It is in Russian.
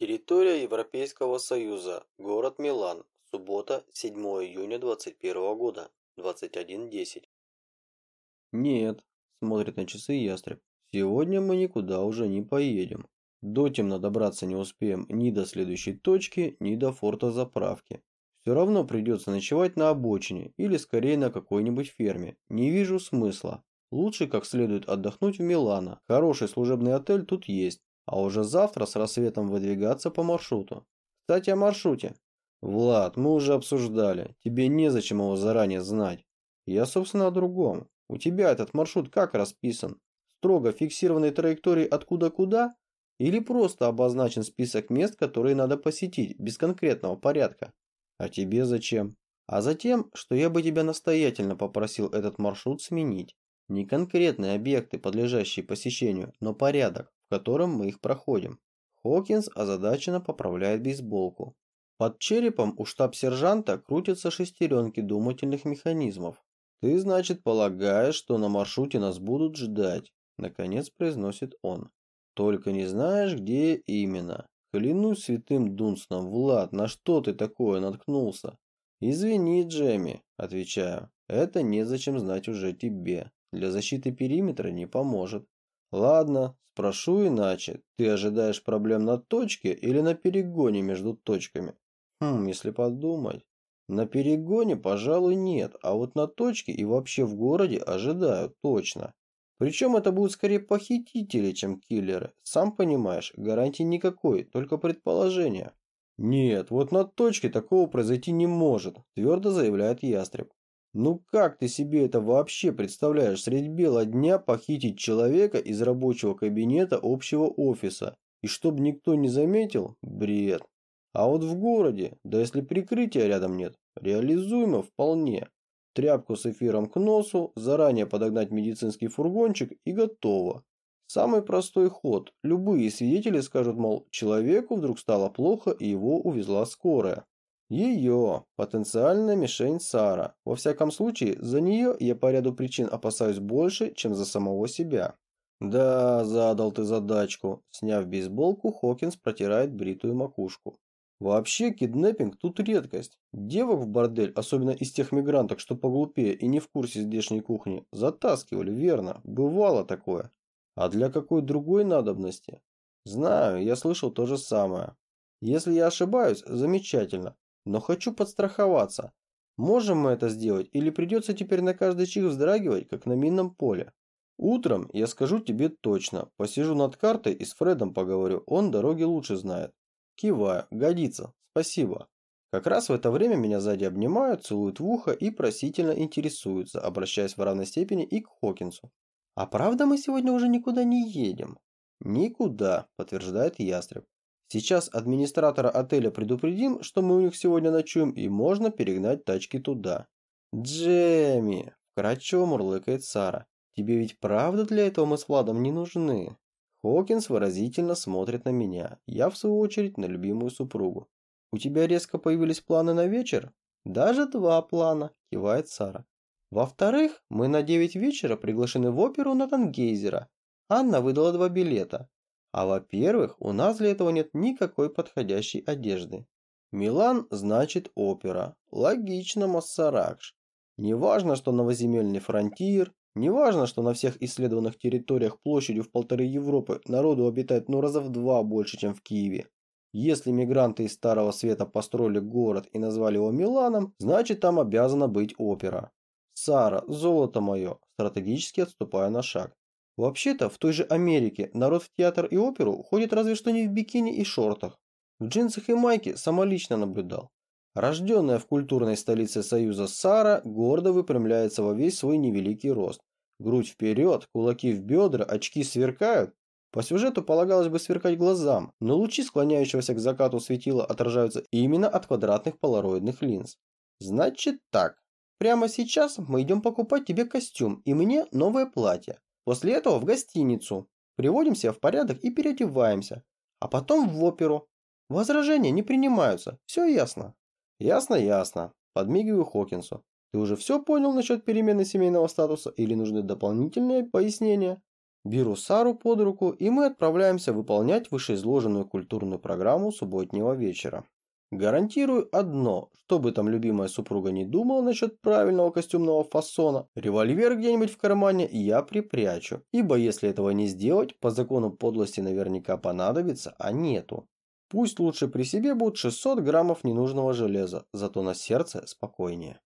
Территория Европейского Союза. Город Милан. Суббота, 7 июня 21 года. 21.10. Нет, смотрит на часы ястреб. Сегодня мы никуда уже не поедем. Дотемно добраться не успеем ни до следующей точки, ни до форта заправки. Все равно придется ночевать на обочине или скорее на какой-нибудь ферме. Не вижу смысла. Лучше как следует отдохнуть в Милано. Хороший служебный отель тут есть. А уже завтра с рассветом выдвигаться по маршруту. Кстати, о маршруте. Влад, мы уже обсуждали. Тебе незачем его заранее знать. Я, собственно, о другом. У тебя этот маршрут как расписан? Строго фиксированной траекторией откуда-куда? Или просто обозначен список мест, которые надо посетить, без конкретного порядка? А тебе зачем? А затем, что я бы тебя настоятельно попросил этот маршрут сменить. Не конкретные объекты, подлежащие посещению, но порядок, в котором мы их проходим. Хокинс озадаченно поправляет бейсболку. Под черепом у штаб-сержанта крутятся шестеренки думательных механизмов. «Ты, значит, полагаешь, что на маршруте нас будут ждать?» Наконец произносит он. «Только не знаешь, где именно. Клянусь святым Дунстом, Влад, на что ты такое наткнулся? Извини, Джемми, отвечаю. Это незачем знать уже тебе. Для защиты периметра не поможет. Ладно, спрошу иначе. Ты ожидаешь проблем на точке или на перегоне между точками? Хм, если подумать. На перегоне, пожалуй, нет, а вот на точке и вообще в городе ожидаю, точно. Причем это будут скорее похитители, чем киллеры. Сам понимаешь, гарантии никакой, только предположения. Нет, вот на точке такого произойти не может, твердо заявляет Ястреб. Ну как ты себе это вообще представляешь средь бела дня похитить человека из рабочего кабинета общего офиса? И чтобы никто не заметил? Бред. А вот в городе, да если прикрытия рядом нет, реализуемо вполне. Тряпку с эфиром к носу, заранее подогнать медицинский фургончик и готово. Самый простой ход. Любые свидетели скажут, мол, человеку вдруг стало плохо и его увезла скорая. Ее, потенциальная мишень Сара. Во всяком случае, за нее я по ряду причин опасаюсь больше, чем за самого себя. Да, задал ты задачку. Сняв бейсболку, Хокинс протирает бритую макушку. Вообще, киднеппинг тут редкость. Девок в бордель, особенно из тех мигранток, что поглупее и не в курсе здешней кухни, затаскивали, верно, бывало такое. А для какой другой надобности? Знаю, я слышал то же самое. Если я ошибаюсь, замечательно, но хочу подстраховаться. Можем мы это сделать или придется теперь на каждый чих вздрагивать, как на минном поле? Утром я скажу тебе точно, посижу над картой и с Фредом поговорю, он дороги лучше знает. Киваю. Годится. Спасибо. Как раз в это время меня сзади обнимают, целуют в ухо и просительно интересуются, обращаясь в равной степени и к Хокинсу. «А правда мы сегодня уже никуда не едем?» «Никуда», – подтверждает Ястреб. «Сейчас администратора отеля предупредим, что мы у них сегодня ночуем, и можно перегнать тачки туда». «Джемми!» – вкратчиво мурлыкает Сара. «Тебе ведь правда для этого мы с Владом не нужны?» Хокинс выразительно смотрит на меня, я в свою очередь на любимую супругу. «У тебя резко появились планы на вечер?» «Даже два плана», – кивает Сара. «Во-вторых, мы на девять вечера приглашены в оперу на Тангейзера. Анна выдала два билета. А во-первых, у нас для этого нет никакой подходящей одежды. Милан значит опера. Логично, Массаракш. Неважно, что новоземельный фронтир, Неважно, что на всех исследованных территориях площадью в полторы Европы народу обитает ну раза в два больше, чем в Киеве. Если мигранты из Старого Света построили город и назвали его Миланом, значит там обязана быть опера. Сара, золото мое, стратегически отступая на шаг. Вообще-то, в той же Америке народ в театр и оперу ходит разве что не в бикини и шортах. В джинсах и майке самолично наблюдал. Рожденная в культурной столице Союза Сара гордо выпрямляется во весь свой невеликий рост. Грудь вперед, кулаки в бедра, очки сверкают. По сюжету полагалось бы сверкать глазам, но лучи склоняющегося к закату светила отражаются именно от квадратных полароидных линз. Значит так. Прямо сейчас мы идем покупать тебе костюм и мне новое платье. После этого в гостиницу. Приводим себя в порядок и переодеваемся. А потом в оперу. Возражения не принимаются. Все ясно. Ясно, ясно. Подмигиваю Хокинсу. Ты уже все понял насчет перемены семейного статуса или нужны дополнительные пояснения? Беру Сару под руку, и мы отправляемся выполнять вышеизложенную культурную программу субботнего вечера. Гарантирую одно, что бы там любимая супруга не думала насчет правильного костюмного фасона, револьвер где-нибудь в кармане я припрячу, ибо если этого не сделать, по закону подлости наверняка понадобится, а нету. Пусть лучше при себе будет 600 граммов ненужного железа, зато на сердце спокойнее.